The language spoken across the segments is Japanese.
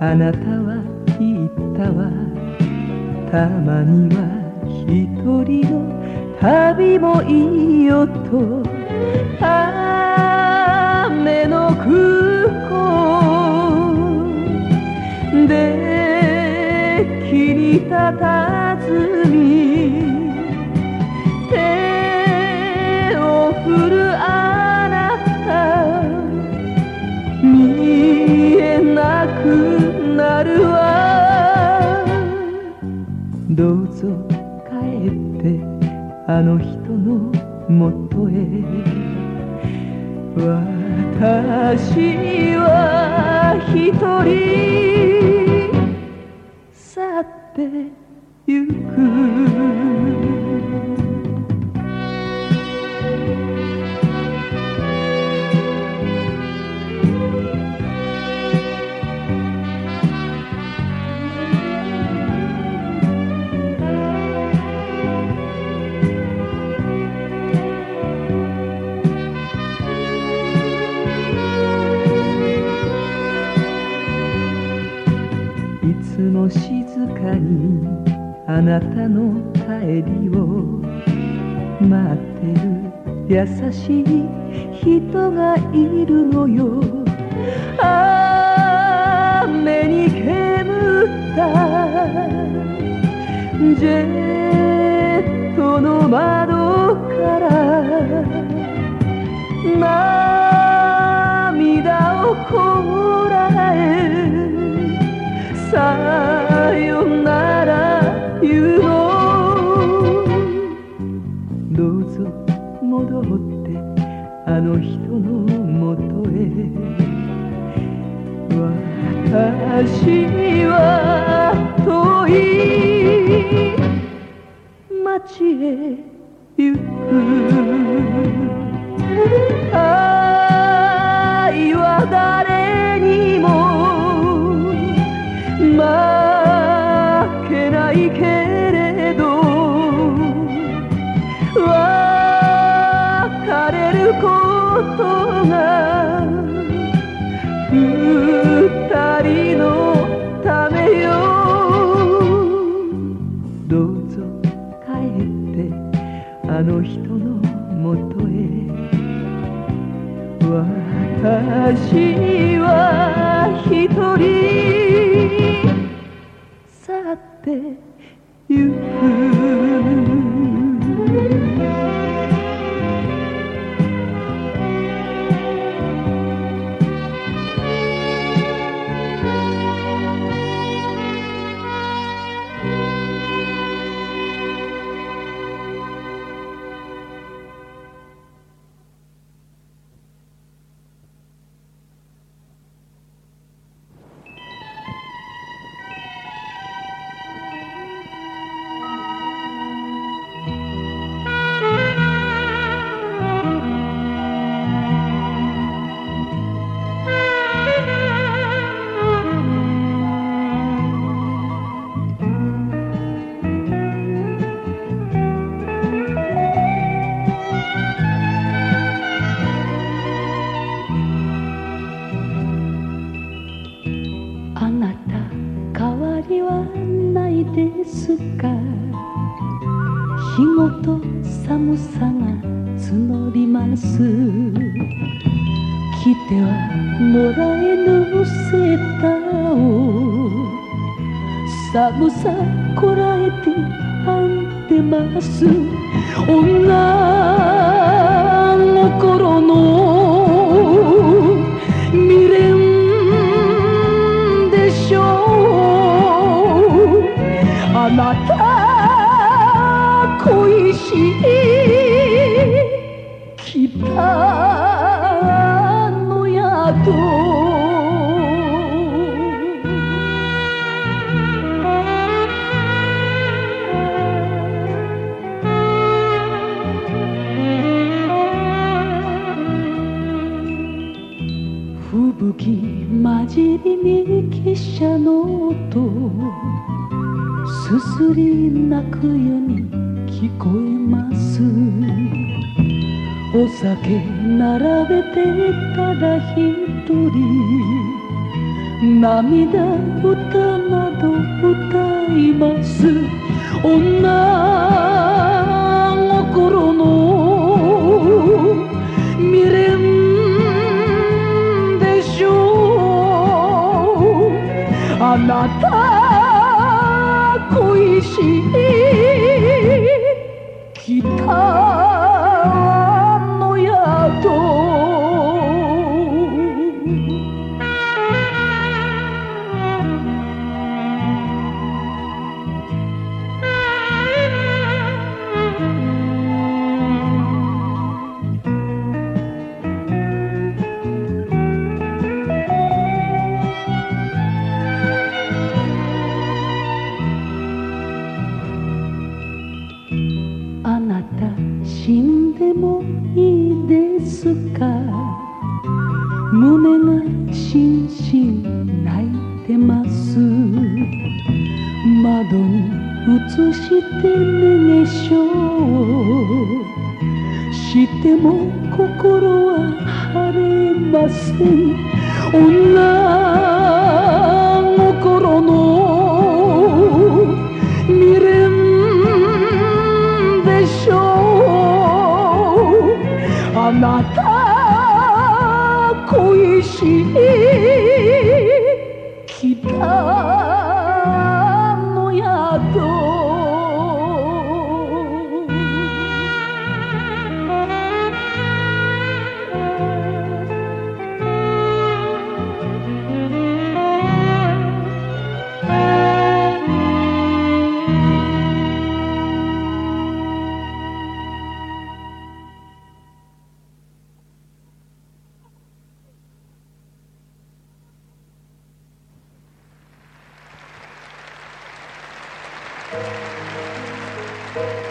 あなたは言ったわたまには一人の旅もいいよと雨の空港で気にたたずみ手を振るあの人のもとへ。私は一人去っても静かにあなたの帰りを。待ってる優しい人がいるのよ。雨に煙った。私は遠い街へどうぞ帰ってあの人のもとへ。私は一人。去ってゆく。寒さが募ります。来てはもらえぬセーターを。寒さこらえて編んでます。女じりに汽車の音すすり泣くように聞こえます。お酒並べてただ一人涙歌など歌います。女心の未練なた恋しい北死んでもいいですか？胸がしんしん泣いてます。窓に映してるでしょう。しても心は晴れません。女 Música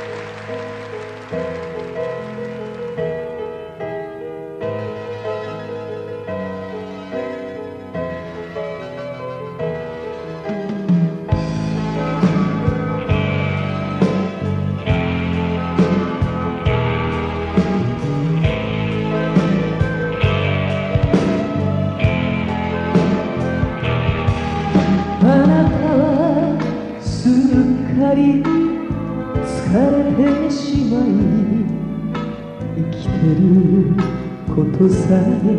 inside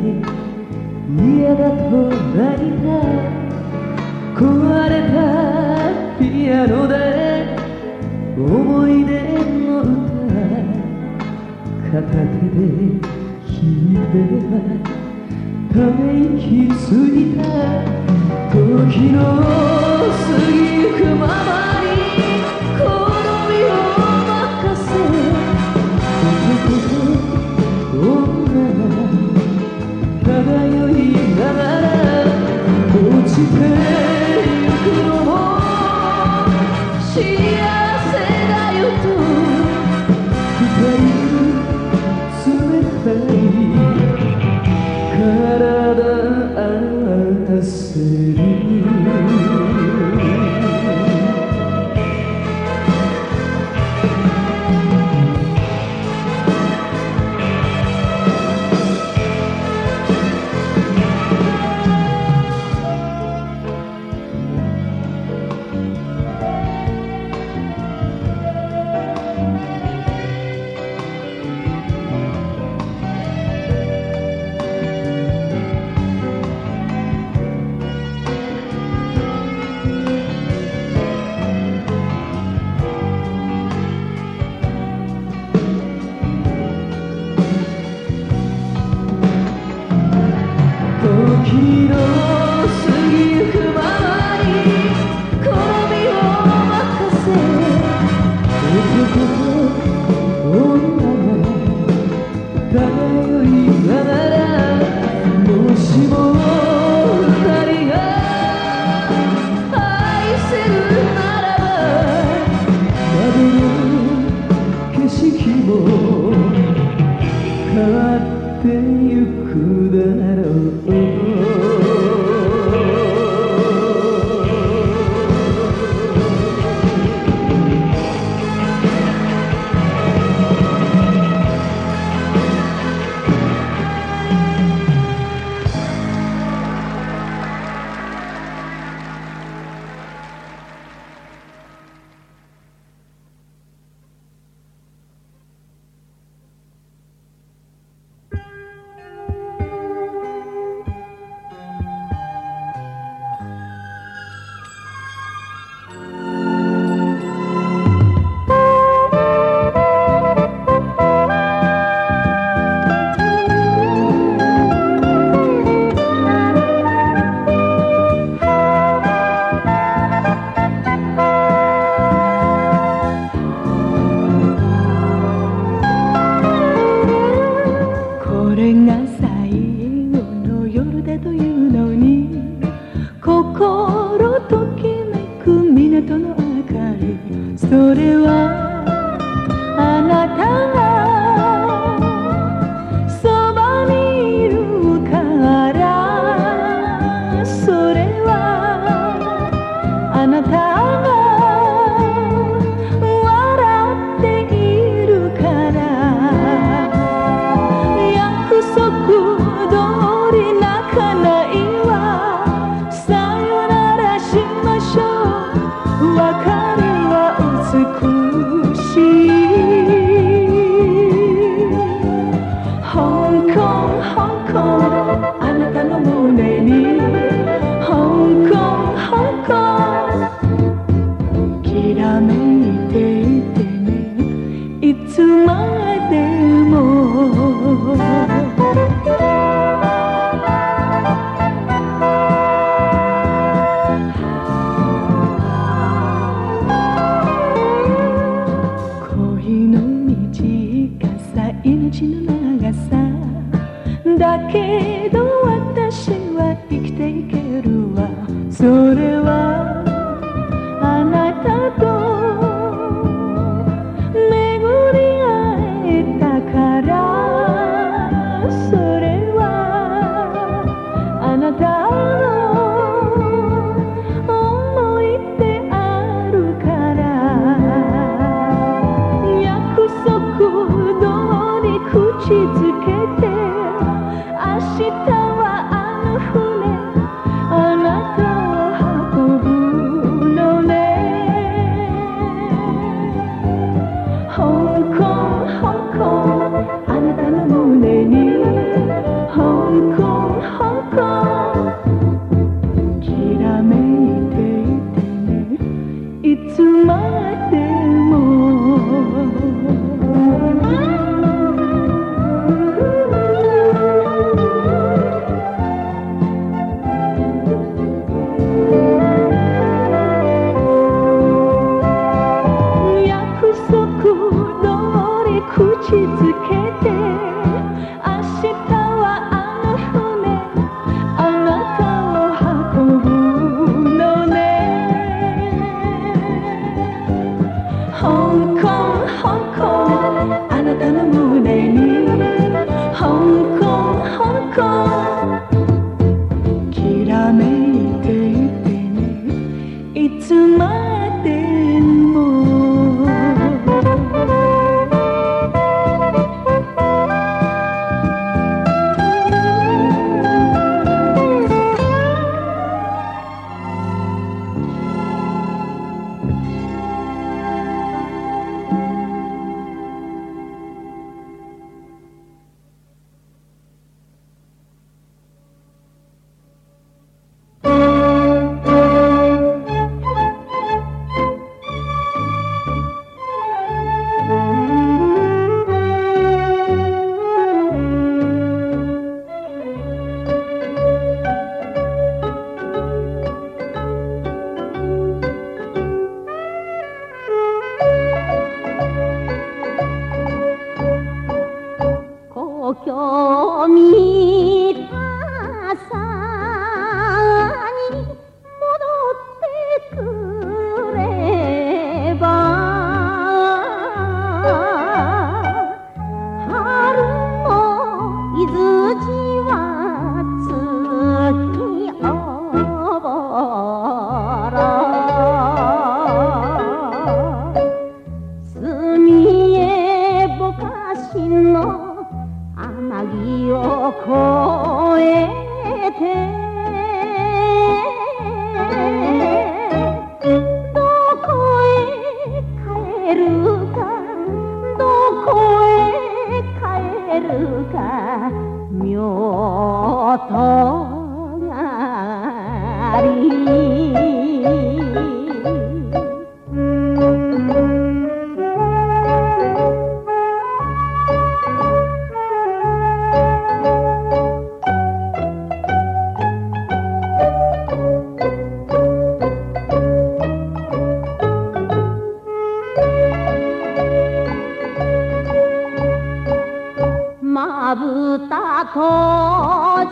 まぶた閉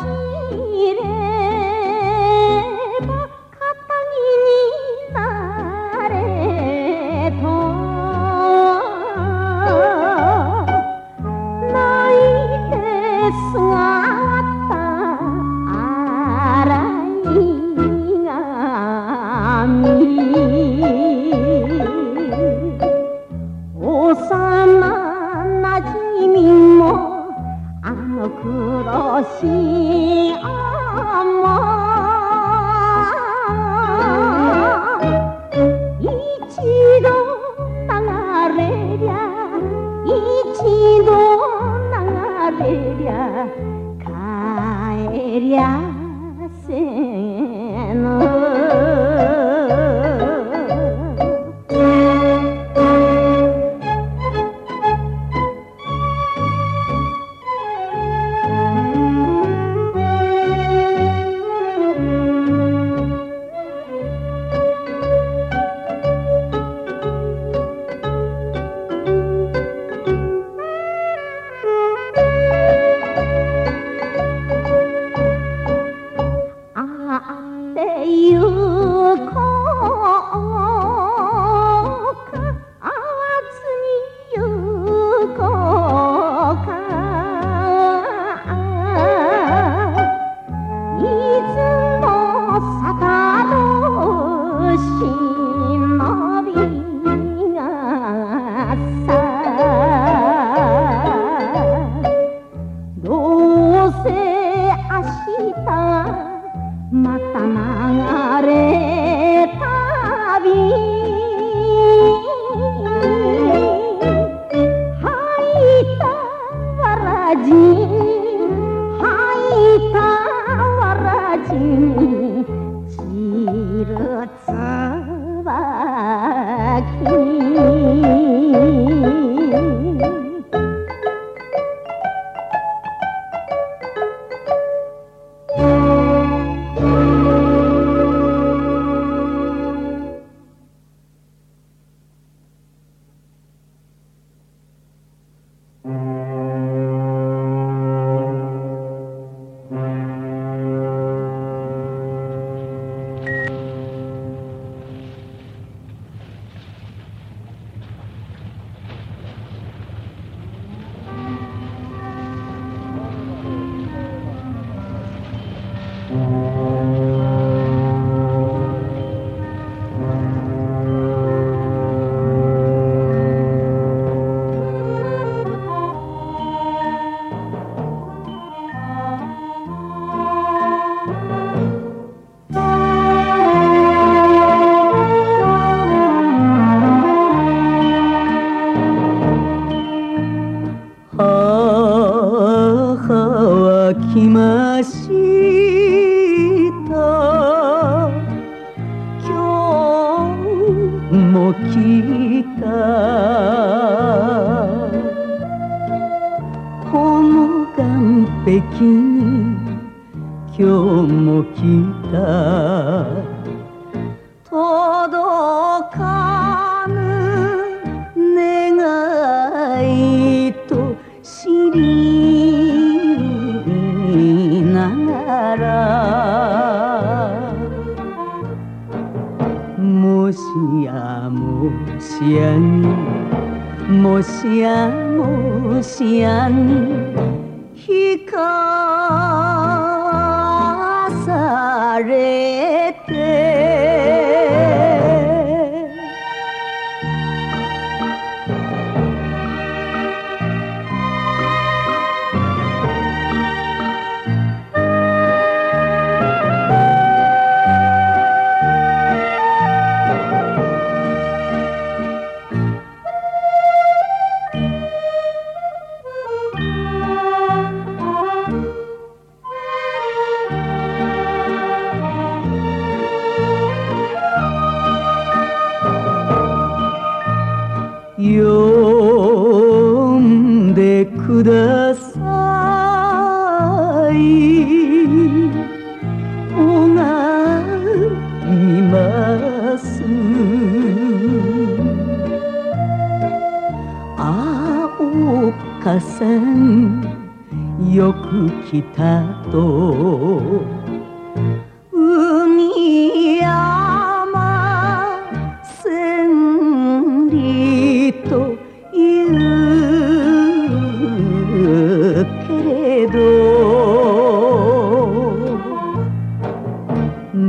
じれ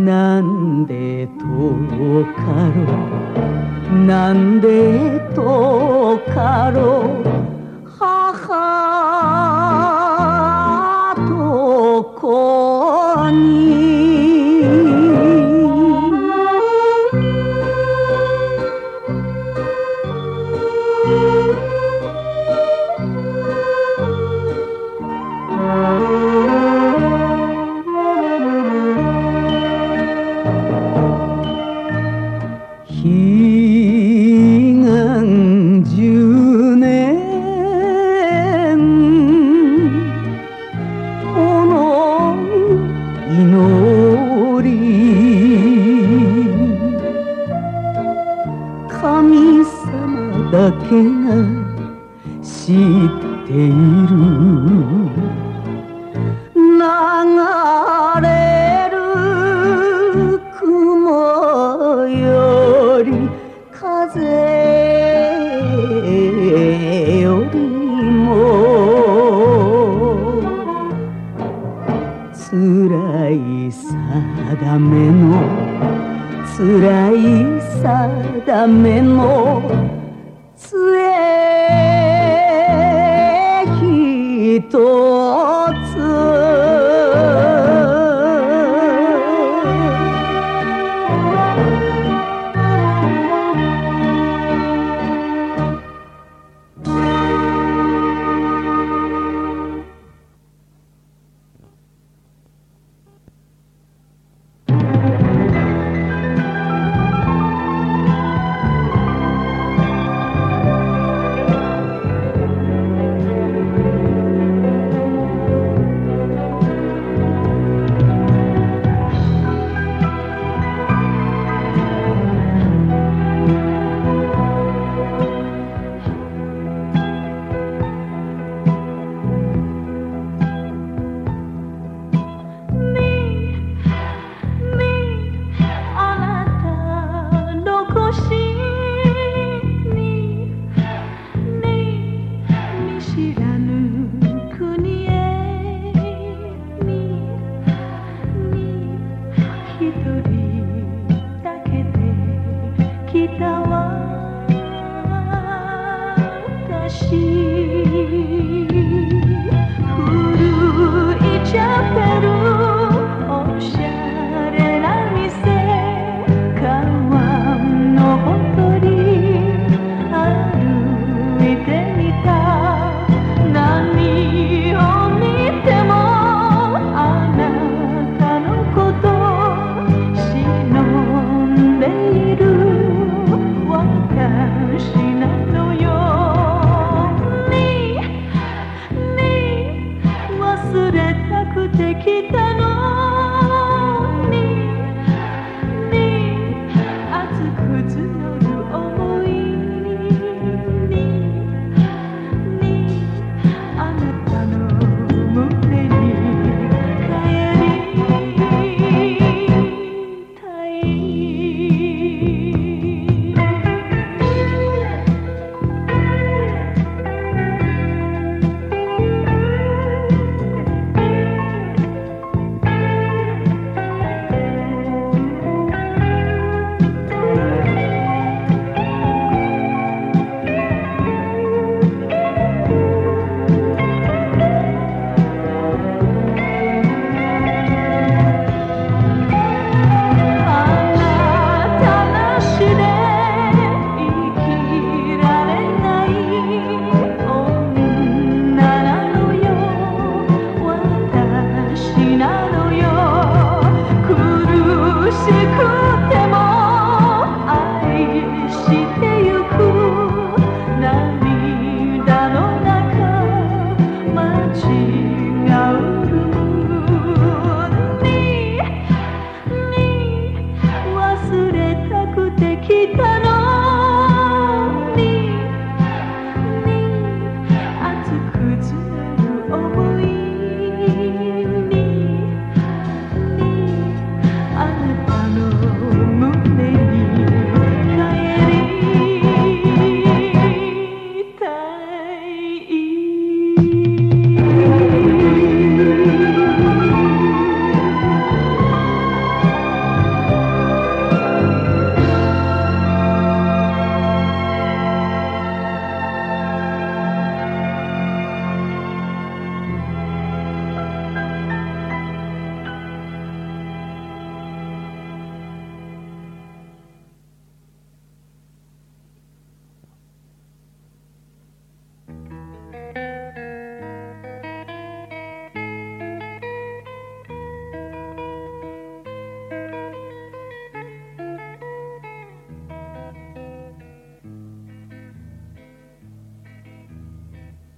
なんでとかろなんでとかろ母。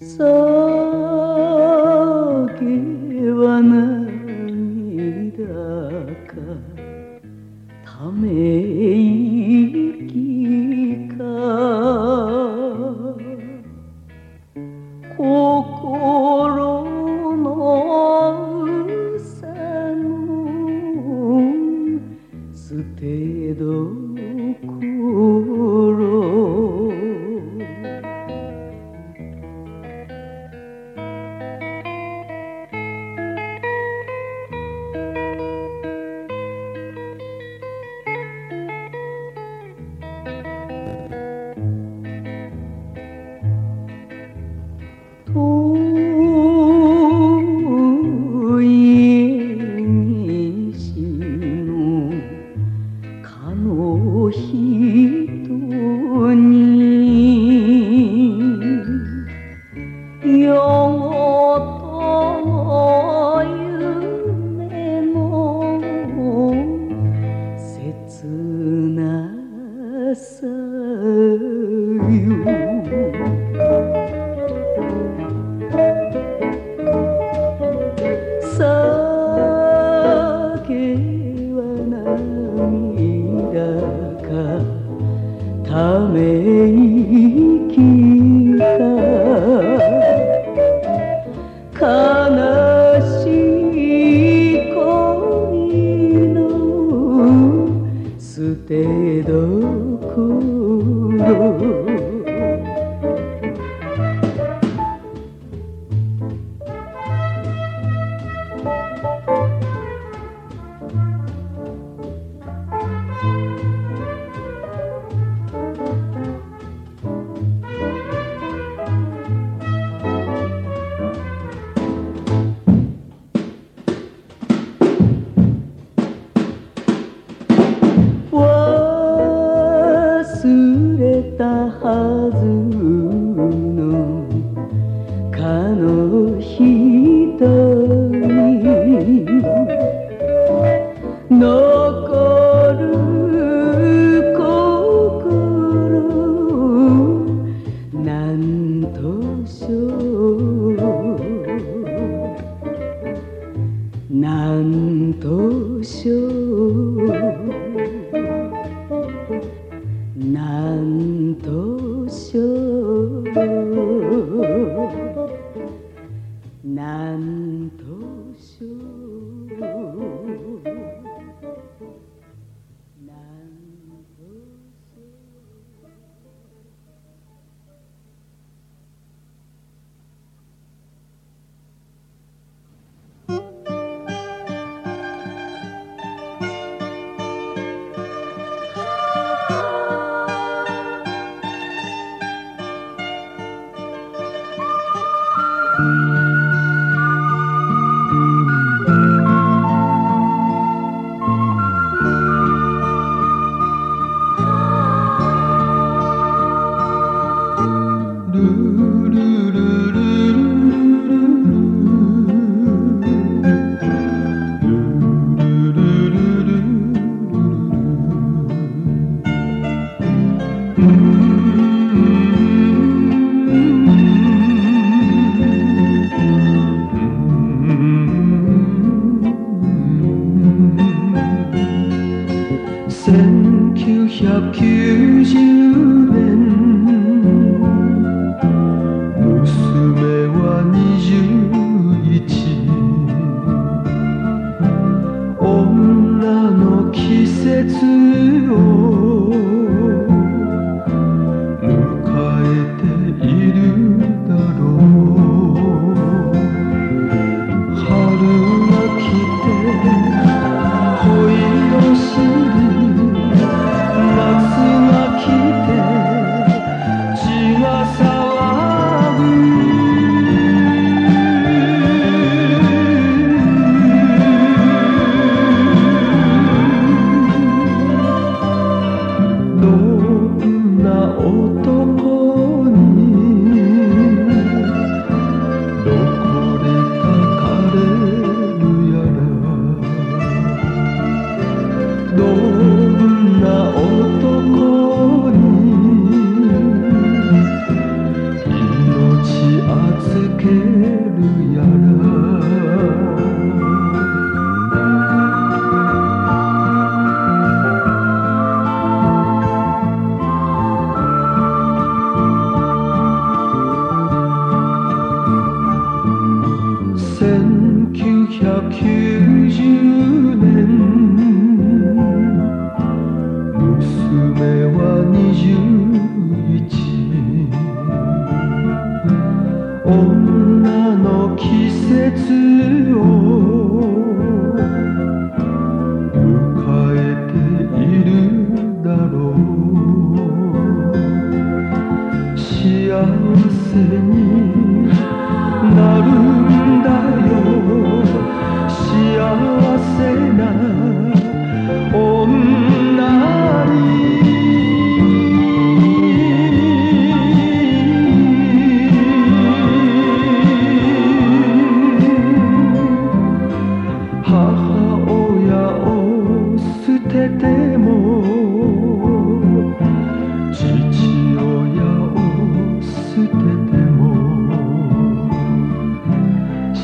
酒季節を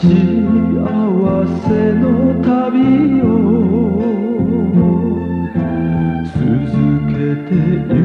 幸せの旅を続けてゆく